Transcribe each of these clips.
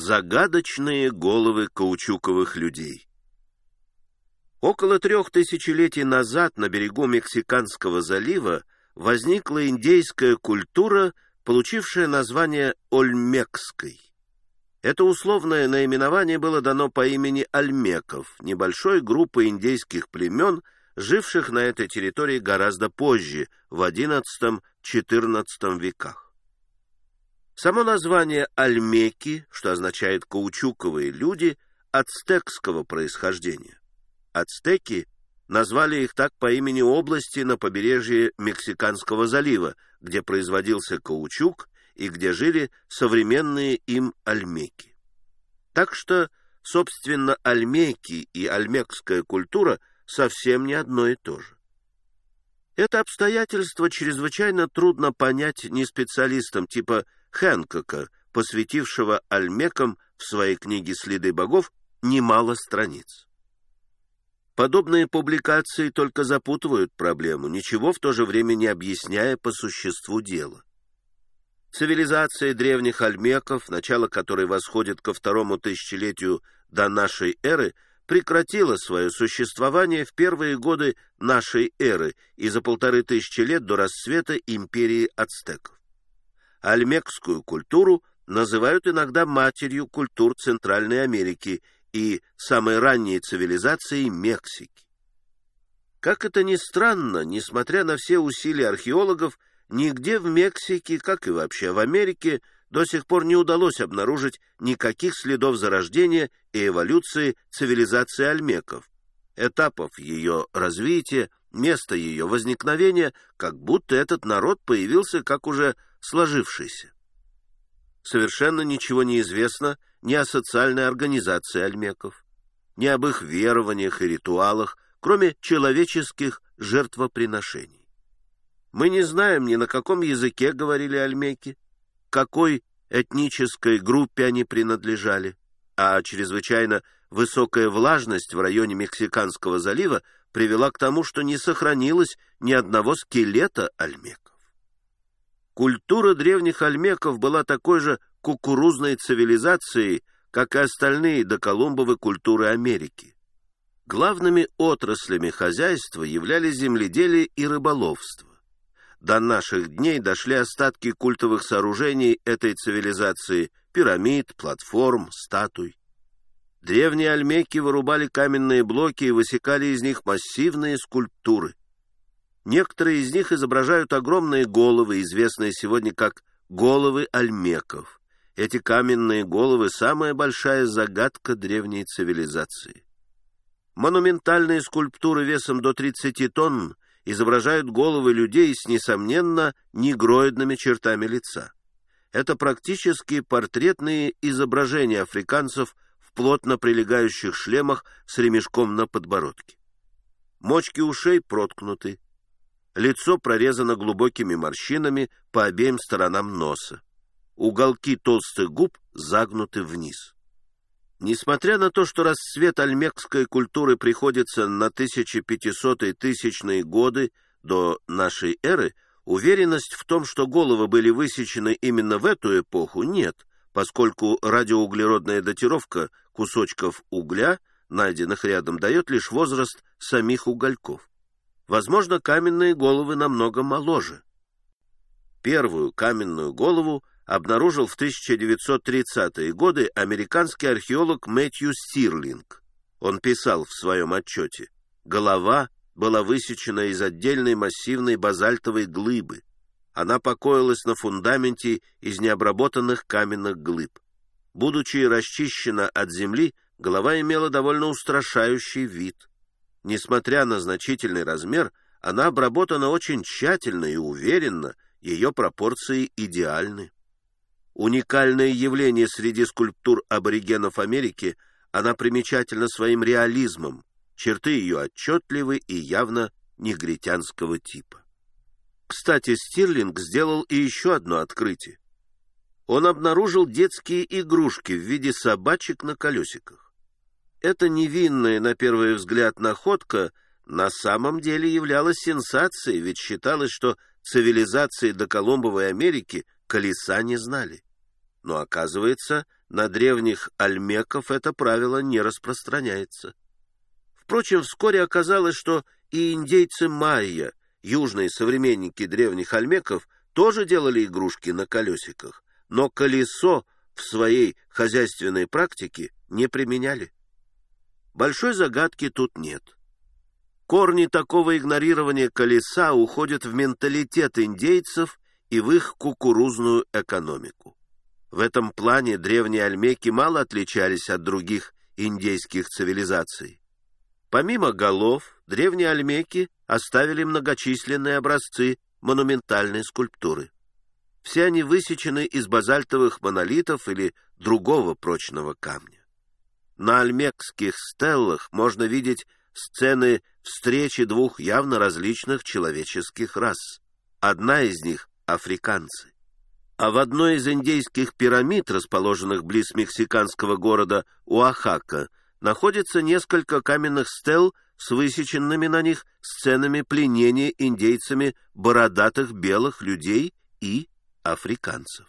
Загадочные головы каучуковых людей. Около трех тысячелетий назад на берегу Мексиканского залива возникла индейская культура, получившая название Ольмекской. Это условное наименование было дано по имени Альмеков, небольшой группы индейских племен, живших на этой территории гораздо позже, в XI-XIV веках. Само название Альмеки, что означает «каучуковые люди», ацтекского происхождения. Ацтеки назвали их так по имени области на побережье Мексиканского залива, где производился каучук и где жили современные им альмеки. Так что, собственно, альмеки и альмекская культура совсем не одно и то же. Это обстоятельство чрезвычайно трудно понять не специалистам типа Хэнкока, посвятившего альмекам в своей книге «Следы богов» немало страниц. Подобные публикации только запутывают проблему, ничего в то же время не объясняя по существу дела. Цивилизация древних альмеков, начало которой восходит ко второму тысячелетию до нашей эры, прекратила свое существование в первые годы нашей эры и за полторы тысячи лет до расцвета империи ацтеков. Альмекскую культуру называют иногда матерью культур Центральной Америки и самой ранней цивилизацией Мексики. Как это ни странно, несмотря на все усилия археологов, нигде в Мексике, как и вообще в Америке, до сих пор не удалось обнаружить никаких следов зарождения и эволюции цивилизации альмеков, этапов ее развития, места ее возникновения, как будто этот народ появился как уже сложившийся. Совершенно ничего не известно ни о социальной организации альмеков, ни об их верованиях и ритуалах, кроме человеческих жертвоприношений. Мы не знаем ни на каком языке говорили альмеки, какой этнической группе они принадлежали, а чрезвычайно высокая влажность в районе Мексиканского залива привела к тому, что не сохранилось ни одного скелета альмеков. Культура древних альмеков была такой же кукурузной цивилизацией, как и остальные доколумбовы культуры Америки. Главными отраслями хозяйства являлись земледелие и рыболовство. До наших дней дошли остатки культовых сооружений этой цивилизации – пирамид, платформ, статуй. Древние альмеки вырубали каменные блоки и высекали из них массивные скульптуры. Некоторые из них изображают огромные головы, известные сегодня как головы альмеков. Эти каменные головы – самая большая загадка древней цивилизации. Монументальные скульптуры весом до 30 тонн изображают головы людей с, несомненно, негроидными чертами лица. Это практически портретные изображения африканцев в плотно прилегающих шлемах с ремешком на подбородке. Мочки ушей проткнуты, Лицо прорезано глубокими морщинами по обеим сторонам носа. Уголки толстых губ загнуты вниз. Несмотря на то, что расцвет альмекской культуры приходится на 1500-1000-е годы до нашей эры, уверенность в том, что головы были высечены именно в эту эпоху, нет, поскольку радиоуглеродная датировка кусочков угля, найденных рядом, дает лишь возраст самих угольков. Возможно, каменные головы намного моложе. Первую каменную голову обнаружил в 1930-е годы американский археолог Мэтью Стирлинг. Он писал в своем отчете, «Голова была высечена из отдельной массивной базальтовой глыбы. Она покоилась на фундаменте из необработанных каменных глыб. Будучи расчищена от земли, голова имела довольно устрашающий вид. Несмотря на значительный размер, она обработана очень тщательно и уверенно, ее пропорции идеальны. Уникальное явление среди скульптур аборигенов Америки, она примечательна своим реализмом, черты ее отчетливы и явно негритянского типа. Кстати, Стирлинг сделал и еще одно открытие. Он обнаружил детские игрушки в виде собачек на колесиках. Эта невинная, на первый взгляд, находка на самом деле являлась сенсацией, ведь считалось, что цивилизации до Колумбовой Америки колеса не знали. Но, оказывается, на древних альмеков это правило не распространяется. Впрочем, вскоре оказалось, что и индейцы майя, южные современники древних альмеков, тоже делали игрушки на колесиках, но колесо в своей хозяйственной практике не применяли. Большой загадки тут нет. Корни такого игнорирования колеса уходят в менталитет индейцев и в их кукурузную экономику. В этом плане древние альмеки мало отличались от других индейских цивилизаций. Помимо голов, древние альмеки оставили многочисленные образцы монументальной скульптуры. Все они высечены из базальтовых монолитов или другого прочного камня. На альмекских стеллах можно видеть сцены встречи двух явно различных человеческих рас. Одна из них — африканцы. А в одной из индейских пирамид, расположенных близ мексиканского города Уахака, находится несколько каменных стел с высеченными на них сценами пленения индейцами бородатых белых людей и африканцев.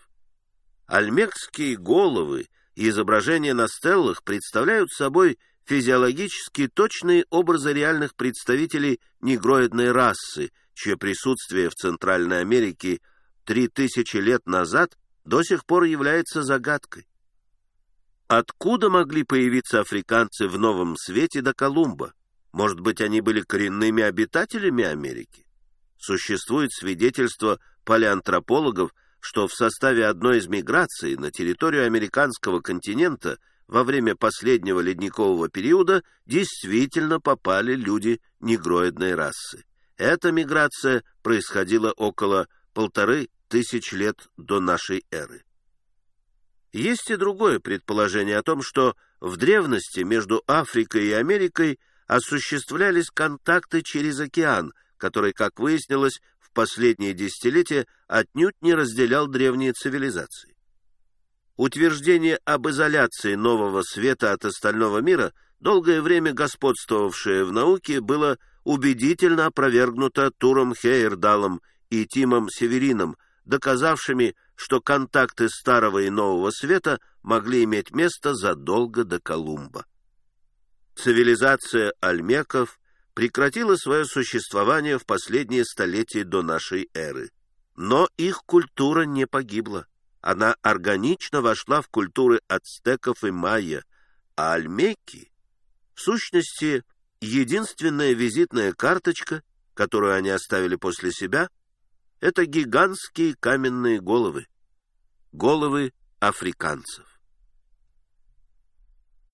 Альмекские головы и изображения на стеллах представляют собой физиологически точные образы реальных представителей негроидной расы, чье присутствие в Центральной Америке три тысячи лет назад до сих пор является загадкой. Откуда могли появиться африканцы в Новом Свете до Колумба? Может быть, они были коренными обитателями Америки? Существует свидетельство палеантропологов, что в составе одной из миграций на территорию американского континента во время последнего ледникового периода действительно попали люди негроидной расы. Эта миграция происходила около полторы тысяч лет до нашей эры. Есть и другое предположение о том, что в древности между Африкой и Америкой осуществлялись контакты через океан, который, как выяснилось, последние десятилетия отнюдь не разделял древние цивилизации. Утверждение об изоляции нового света от остального мира, долгое время господствовавшее в науке, было убедительно опровергнуто Туром Хейердалом и Тимом Северином, доказавшими, что контакты Старого и Нового Света могли иметь место задолго до Колумба. Цивилизация альмеков прекратила свое существование в последние столетия до нашей эры. Но их культура не погибла. Она органично вошла в культуры ацтеков и майя, а альмеки, в сущности, единственная визитная карточка, которую они оставили после себя, это гигантские каменные головы, головы африканцев.